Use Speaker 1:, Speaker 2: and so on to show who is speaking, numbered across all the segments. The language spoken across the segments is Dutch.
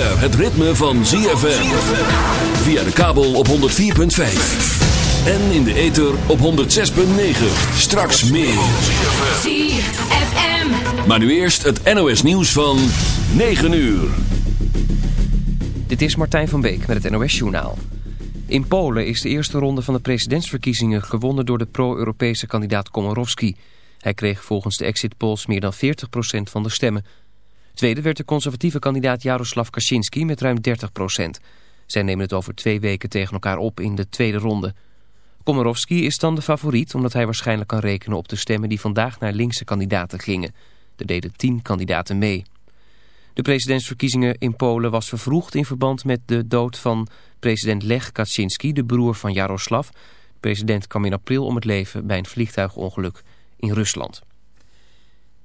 Speaker 1: het ritme van ZFM. Via de kabel op 104.5. En in de ether op 106.9. Straks meer.
Speaker 2: ZFM.
Speaker 1: Maar nu eerst het NOS nieuws van 9 uur.
Speaker 3: Dit is Martijn van Beek met het NOS Journaal. In Polen is de eerste ronde van de presidentsverkiezingen gewonnen door de pro-Europese kandidaat Komorowski. Hij kreeg volgens de exit polls meer dan 40% van de stemmen. Tweede werd de conservatieve kandidaat Jaroslav Kaczynski met ruim 30%. Zij nemen het over twee weken tegen elkaar op in de tweede ronde. Komorowski is dan de favoriet omdat hij waarschijnlijk kan rekenen op de stemmen die vandaag naar linkse kandidaten gingen. Er deden tien kandidaten mee. De presidentsverkiezingen in Polen was vervroegd in verband met de dood van president Lech Kaczynski, de broer van Jaroslav. De president kwam in april om het leven bij een vliegtuigongeluk in Rusland.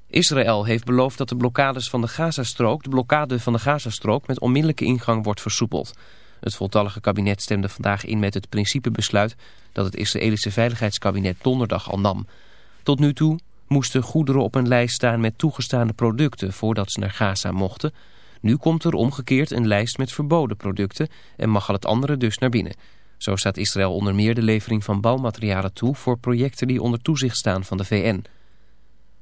Speaker 3: Israël heeft beloofd dat de blokkades van de Gazastrook, de blokkade van de Gazastrook met onmiddellijke ingang wordt versoepeld. Het voltallige kabinet stemde vandaag in met het principebesluit dat het Israëlische Veiligheidskabinet donderdag al nam. Tot nu toe moesten goederen op een lijst staan met toegestane producten voordat ze naar Gaza mochten. Nu komt er omgekeerd een lijst met verboden producten en mag al het andere dus naar binnen. Zo staat Israël onder meer de levering van bouwmaterialen toe voor projecten die onder toezicht staan van de VN.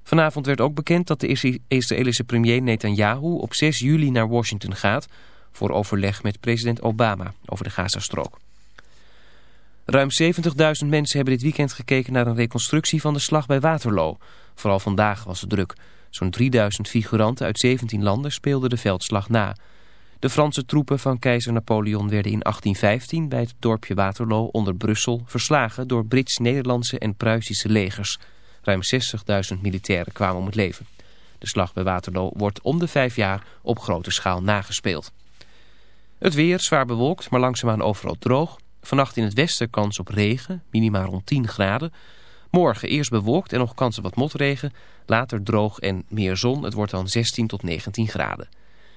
Speaker 3: Vanavond werd ook bekend dat de Israëlische premier Netanyahu op 6 juli naar Washington gaat voor overleg met president Obama over de Gazastrook. Ruim 70.000 mensen hebben dit weekend gekeken naar een reconstructie van de slag bij Waterloo. Vooral vandaag was het druk. Zo'n 3000 figuranten uit 17 landen speelden de veldslag na. De Franse troepen van keizer Napoleon werden in 1815 bij het dorpje Waterloo onder Brussel verslagen door Brits-Nederlandse en Pruisische legers. Ruim 60.000 militairen kwamen om het leven. De slag bij Waterloo wordt om de vijf jaar op grote schaal nagespeeld. Het weer zwaar bewolkt, maar langzaamaan overal droog. Vannacht in het westen kans op regen, minimaal rond 10 graden. Morgen eerst bewolkt en nog kans op wat motregen. Later droog en meer zon. Het wordt dan 16 tot 19 graden.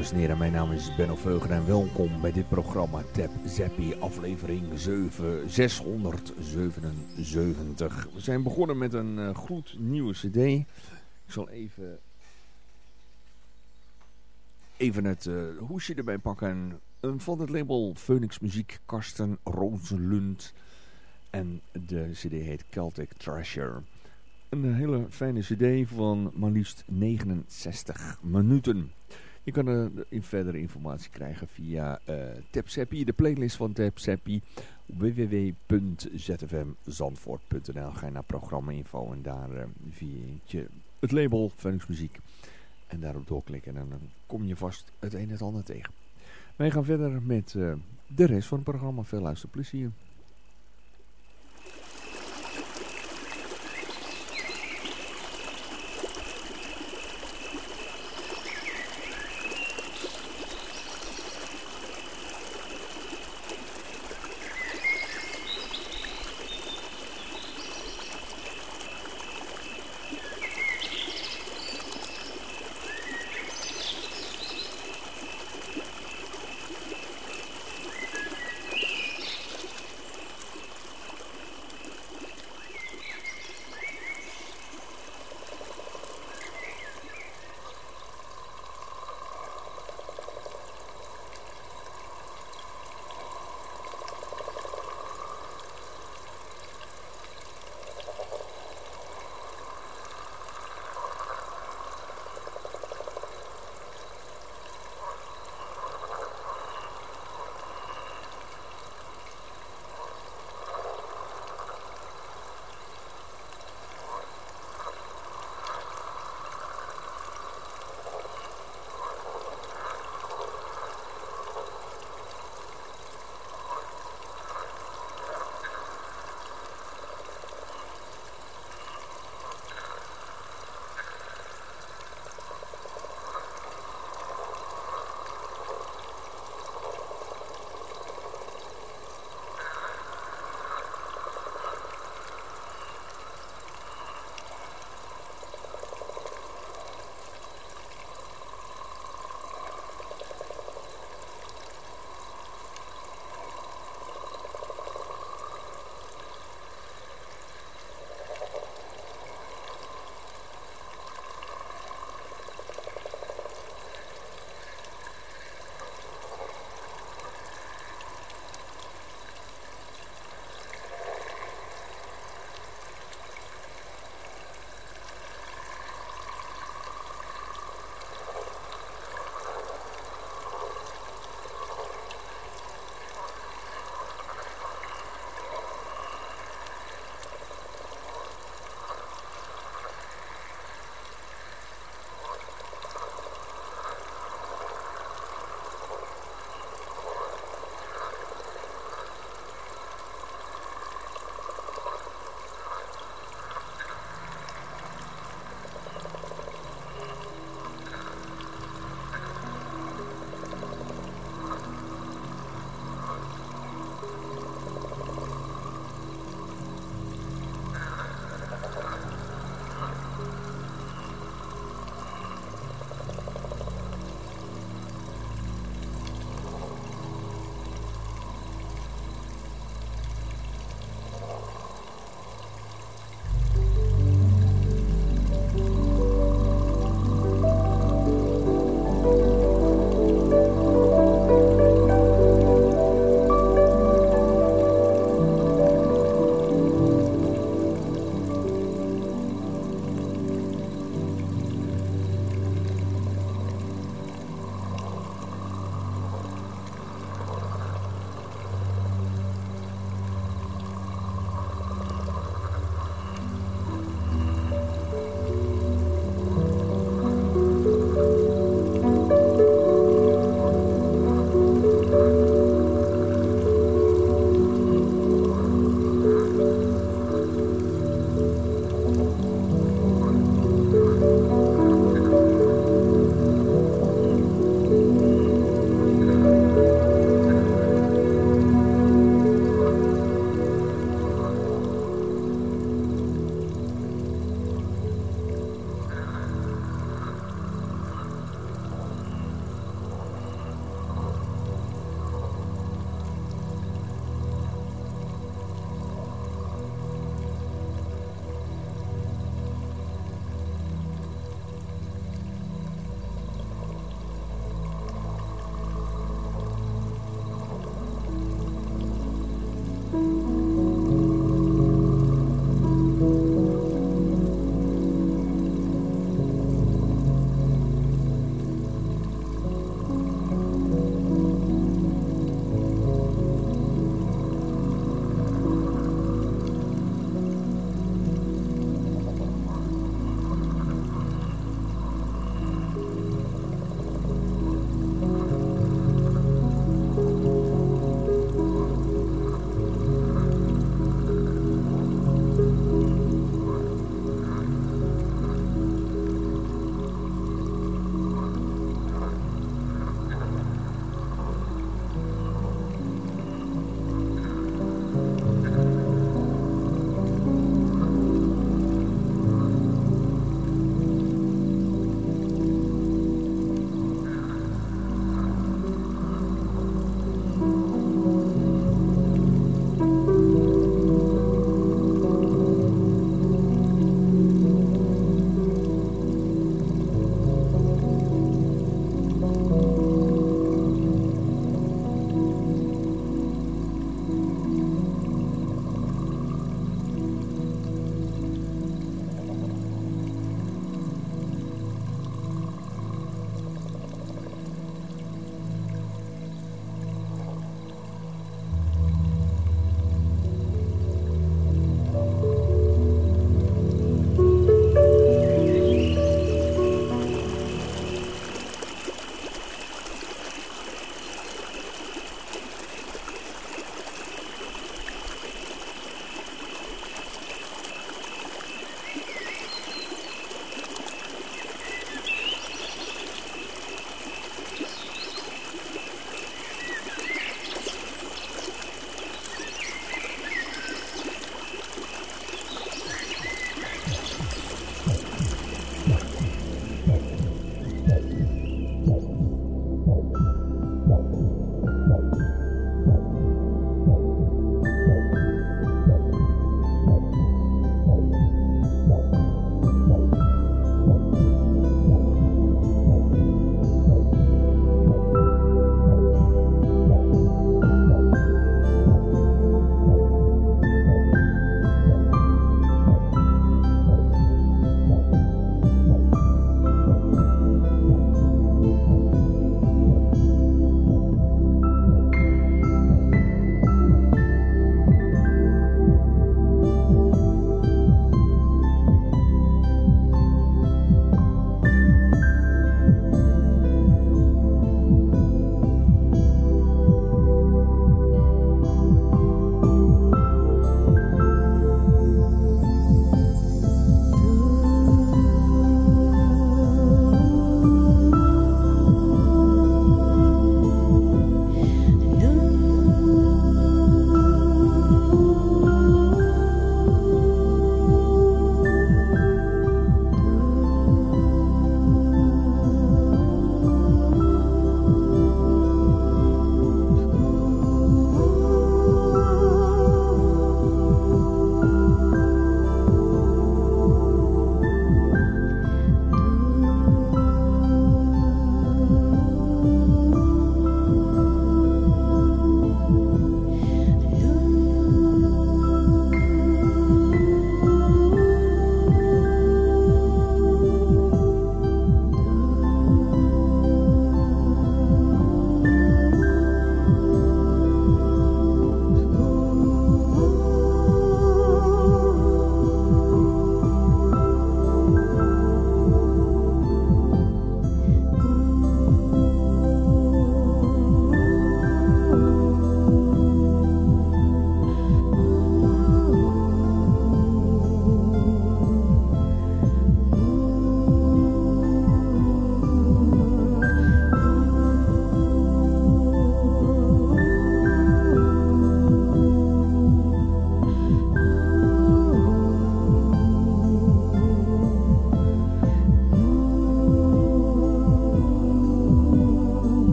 Speaker 2: Dames en. Mijn naam is Benno Veugen en welkom bij dit programma Tap Zappie, aflevering 7, 677. We zijn begonnen met een uh, goed nieuwe cd. Ik zal even, even het uh, hoesje erbij pakken. Van het label Phoenix Muziek, Karsten Rozenlund. En de cd heet Celtic Treasure. Een hele fijne cd van maar liefst 69 minuten. Je kan er verdere informatie krijgen via uh, de playlist van TapSappy. www.zfmzandvoort.nl Ga je naar programma info en daar uh, vind je het label Phoenix Muziek. En daarop doorklikken en dan kom je vast het een en het ander tegen. Wij gaan verder met de rest van het programma. Veel luisterplezier.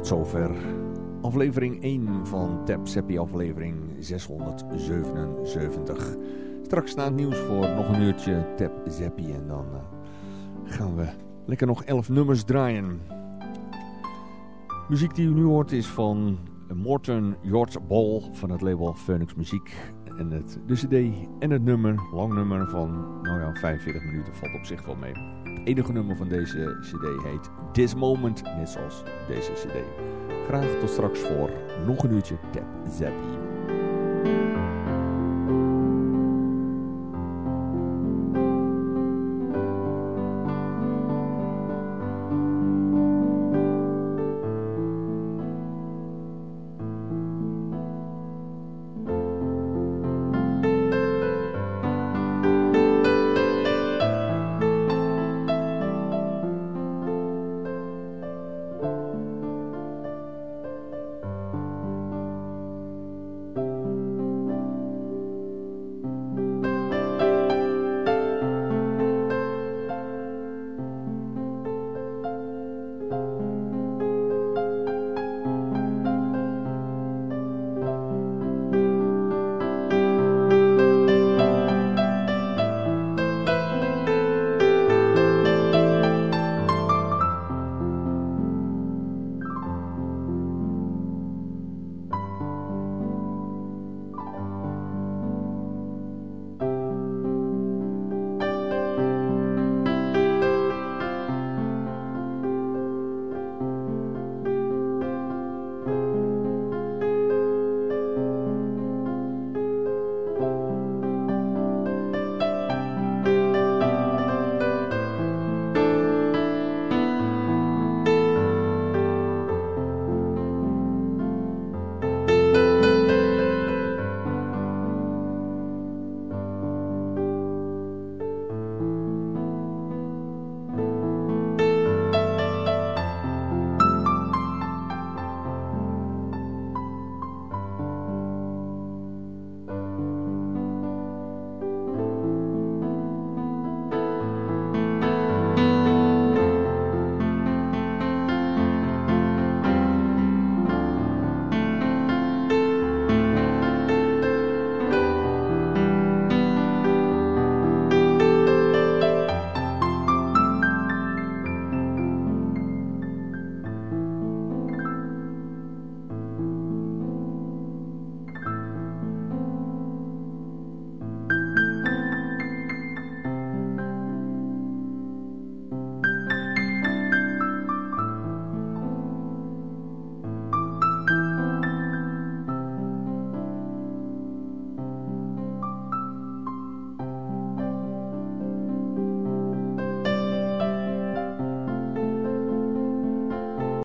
Speaker 2: Tot zover aflevering 1 van Tap Seppi aflevering 677. Straks na het nieuws voor nog een uurtje Tap Seppi en dan uh, gaan we lekker nog 11 nummers draaien. Muziek die u nu hoort is van Morten Jort Bol van het label Phoenix Muziek. En het, de cd en het nummer, lang nummer van nou ja, 45 minuten valt op zich wel mee. Het enige nummer van deze cd heet This Moment, net zoals deze cd. Graag tot straks voor nog een uurtje Tap Zappie.